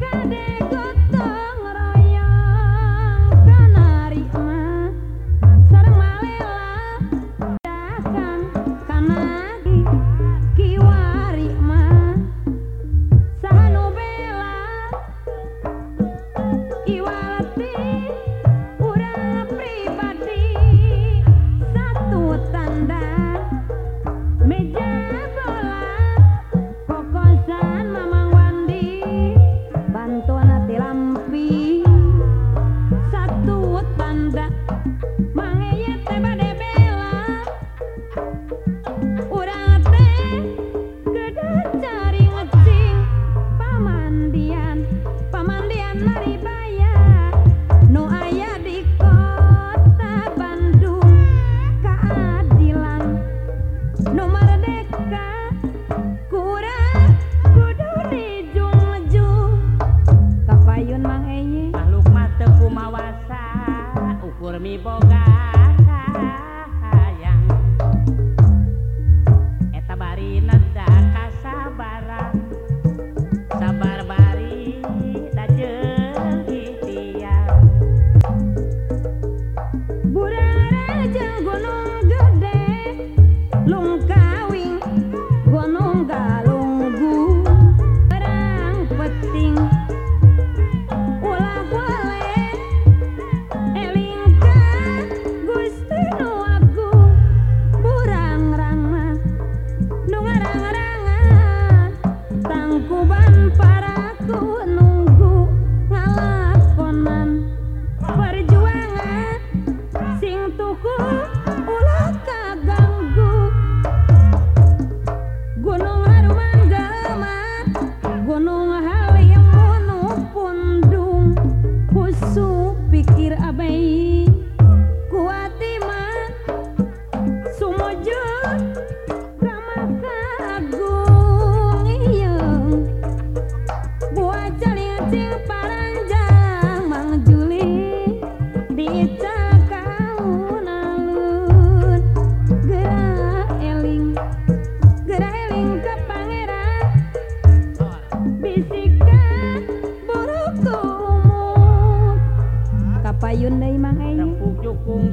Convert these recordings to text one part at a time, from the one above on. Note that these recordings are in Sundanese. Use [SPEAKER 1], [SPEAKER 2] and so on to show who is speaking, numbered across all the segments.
[SPEAKER 1] going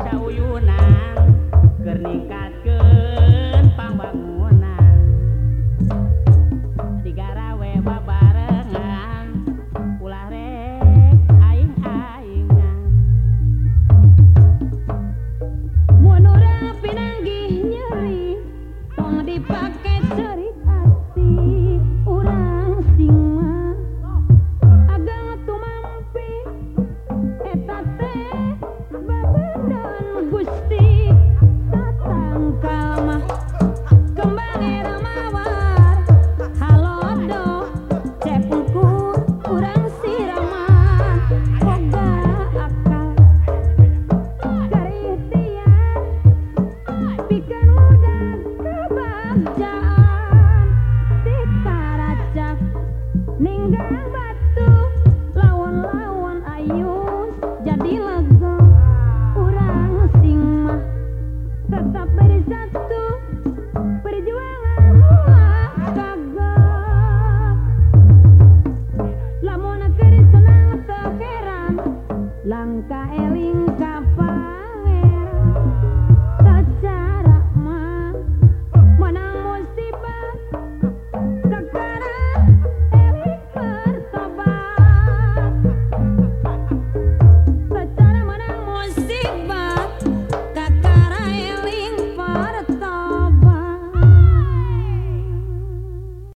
[SPEAKER 2] kau Yunan Gerkat ke Pambangunang negara wewa bare pure aingingan
[SPEAKER 1] Mon pin nah nyeri pong dipakai cering